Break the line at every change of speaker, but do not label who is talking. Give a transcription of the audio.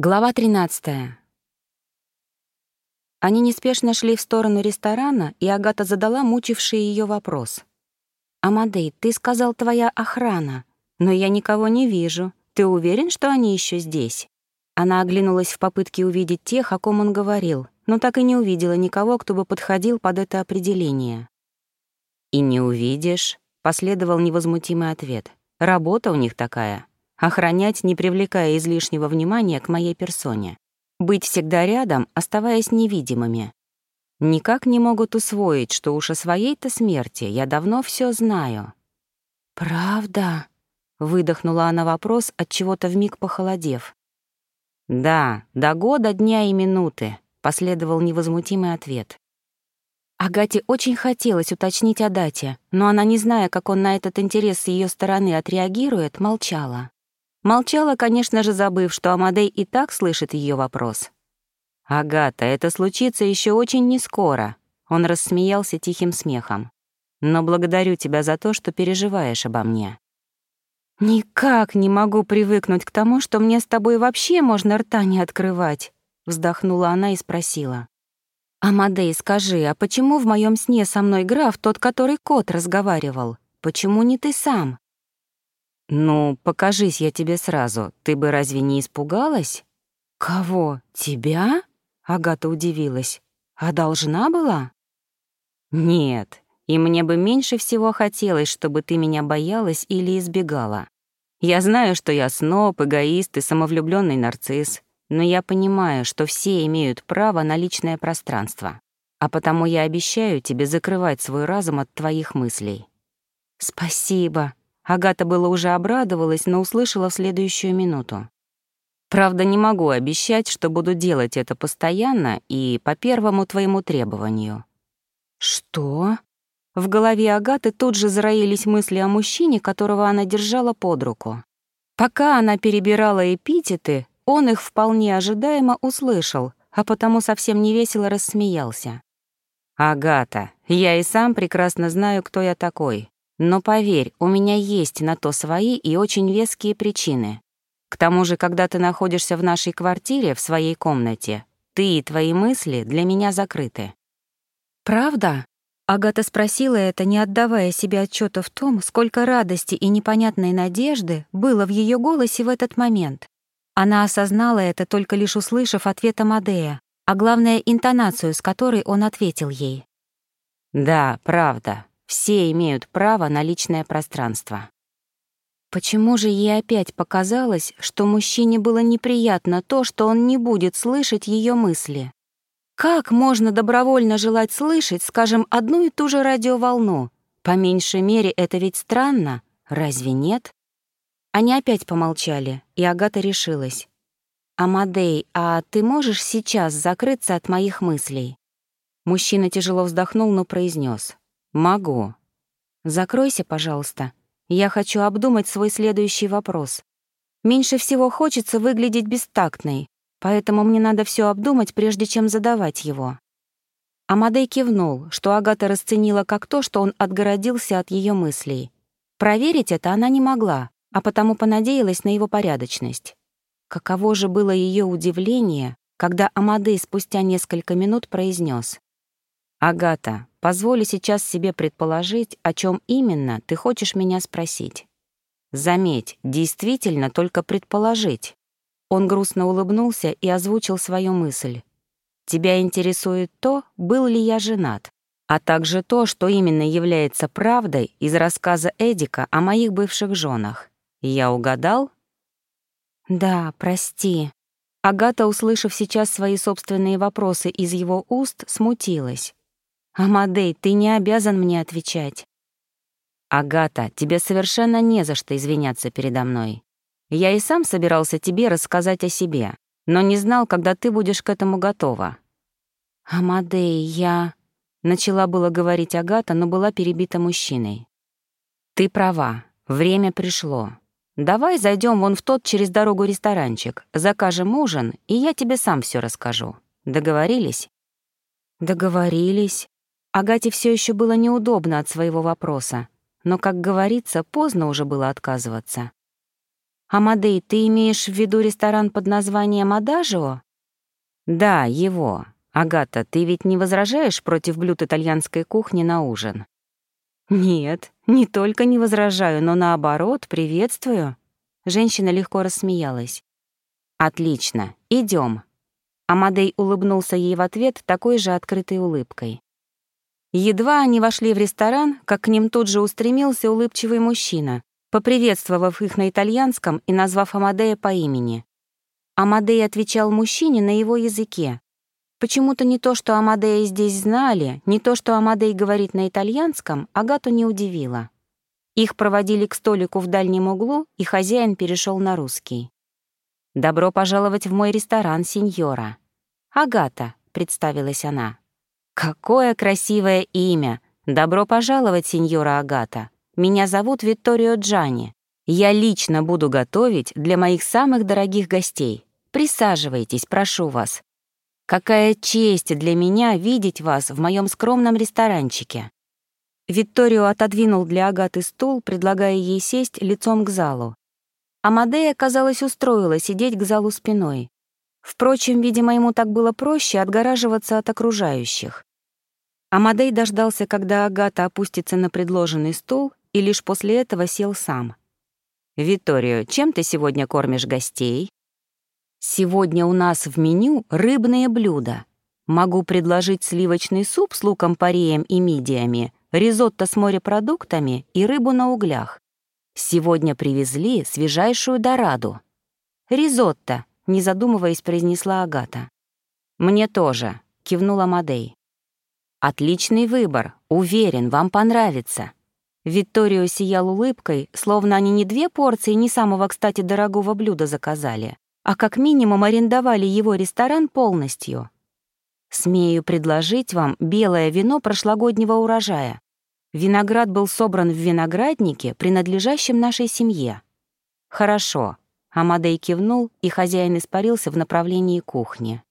Глава 13. Они неспешно шли в сторону ресторана, и Агата задала мучивший ее вопрос. «Амадей, ты сказал, твоя охрана, но я никого не вижу. Ты уверен, что они еще здесь?» Она оглянулась в попытке увидеть тех, о ком он говорил, но так и не увидела никого, кто бы подходил под это определение. «И не увидишь», — последовал невозмутимый ответ. «Работа у них такая охранять, не привлекая излишнего внимания к моей персоне, быть всегда рядом, оставаясь невидимыми. Никак не могут усвоить, что уж о своей-то смерти я давно все знаю. «Правда?» — выдохнула она вопрос, от чего-то вмиг похолодев. «Да, до года, дня и минуты», — последовал невозмутимый ответ. Агате очень хотелось уточнить о дате, но она, не зная, как он на этот интерес с ее стороны отреагирует, молчала. Молчала, конечно же, забыв, что Амадей и так слышит ее вопрос. «Агата, это случится еще очень нескоро», — он рассмеялся тихим смехом. «Но благодарю тебя за то, что переживаешь обо мне». «Никак не могу привыкнуть к тому, что мне с тобой вообще можно рта не открывать», — вздохнула она и спросила. «Амадей, скажи, а почему в моем сне со мной граф тот, который кот разговаривал? Почему не ты сам?» «Ну, покажись я тебе сразу. Ты бы разве не испугалась?» «Кого? Тебя?» — Агата удивилась. «А должна была?» «Нет, и мне бы меньше всего хотелось, чтобы ты меня боялась или избегала. Я знаю, что я сноб, эгоист и самовлюбленный нарцисс, но я понимаю, что все имеют право на личное пространство, а потому я обещаю тебе закрывать свой разум от твоих мыслей». «Спасибо», Агата было уже обрадовалась, но услышала в следующую минуту. «Правда, не могу обещать, что буду делать это постоянно и по первому твоему требованию». «Что?» В голове Агаты тут же зароились мысли о мужчине, которого она держала под руку. Пока она перебирала эпитеты, он их вполне ожидаемо услышал, а потому совсем невесело рассмеялся. «Агата, я и сам прекрасно знаю, кто я такой. Но поверь, у меня есть на то свои и очень веские причины. К тому же, когда ты находишься в нашей квартире, в своей комнате, ты и твои мысли для меня закрыты». «Правда?» Агата спросила это, не отдавая себе отчета в том, сколько радости и непонятной надежды было в ее голосе в этот момент. Она осознала это, только лишь услышав ответ Амадея, а главное — интонацию, с которой он ответил ей. «Да, правда. Все имеют право на личное пространство. Почему же ей опять показалось, что мужчине было неприятно то, что он не будет слышать ее мысли? Как можно добровольно желать слышать, скажем, одну и ту же радиоволну? По меньшей мере, это ведь странно, разве нет? Они опять помолчали, и Агата решилась. «Амадей, а ты можешь сейчас закрыться от моих мыслей?» Мужчина тяжело вздохнул, но произнес: «Могу. Закройся, пожалуйста. Я хочу обдумать свой следующий вопрос. Меньше всего хочется выглядеть бестактной, поэтому мне надо все обдумать, прежде чем задавать его». Амадей кивнул, что Агата расценила как то, что он отгородился от ее мыслей. Проверить это она не могла, а потому понадеялась на его порядочность. Каково же было ее удивление, когда Амадей спустя несколько минут произнес: «Агата, позволю сейчас себе предположить, о чем именно ты хочешь меня спросить. Заметь, действительно только предположить». Он грустно улыбнулся и озвучил свою мысль. «Тебя интересует то, был ли я женат, а также то, что именно является правдой из рассказа Эдика о моих бывших женах. Я угадал?» «Да, прости». Агата, услышав сейчас свои собственные вопросы из его уст, смутилась. «Амадей, ты не обязан мне отвечать». «Агата, тебе совершенно не за что извиняться передо мной. Я и сам собирался тебе рассказать о себе, но не знал, когда ты будешь к этому готова». «Амадей, я...» — начала было говорить Агата, но была перебита мужчиной. «Ты права, время пришло. Давай зайдем вон в тот через дорогу ресторанчик, закажем ужин, и я тебе сам все расскажу. Договорились?» «Договорились», Агате все еще было неудобно от своего вопроса, но, как говорится, поздно уже было отказываться. «Амадей, ты имеешь в виду ресторан под названием «Адажио»?» «Да, его. Агата, ты ведь не возражаешь против блюд итальянской кухни на ужин?» «Нет, не только не возражаю, но наоборот, приветствую». Женщина легко рассмеялась. «Отлично, идем. Амадей улыбнулся ей в ответ такой же открытой улыбкой. Едва они вошли в ресторан, как к ним тут же устремился улыбчивый мужчина, поприветствовав их на итальянском и назвав Амадея по имени. Амадей отвечал мужчине на его языке. Почему-то не то, что Амадея здесь знали, не то, что Амадей говорит на итальянском, Агату не удивило. Их проводили к столику в дальнем углу, и хозяин перешел на русский. «Добро пожаловать в мой ресторан, сеньора». «Агата», — представилась она. «Какое красивое имя! Добро пожаловать, сеньора Агата. Меня зовут Витторио Джани. Я лично буду готовить для моих самых дорогих гостей. Присаживайтесь, прошу вас. Какая честь для меня видеть вас в моем скромном ресторанчике». Витторио отодвинул для Агаты стул, предлагая ей сесть лицом к залу. Амадея, казалось, устроила сидеть к залу спиной. Впрочем, видимо, ему так было проще отгораживаться от окружающих. Амадей дождался, когда Агата опустится на предложенный стул, и лишь после этого сел сам. «Виторио, чем ты сегодня кормишь гостей?» «Сегодня у нас в меню рыбные блюда. Могу предложить сливочный суп с луком-пореем и мидиями, ризотто с морепродуктами и рыбу на углях. Сегодня привезли свежайшую дораду. Ризотто, не задумываясь, произнесла Агата. Мне тоже, кивнула Мадей. Отличный выбор, уверен, вам понравится. Викторио сиял улыбкой, словно они не две порции не самого, кстати, дорогого блюда заказали, а как минимум арендовали его ресторан полностью. Смею предложить вам белое вино прошлогоднего урожая. Виноград был собран в винограднике, принадлежащем нашей семье. Хорошо. Амадей кивнул, и хозяин испарился в направлении кухни.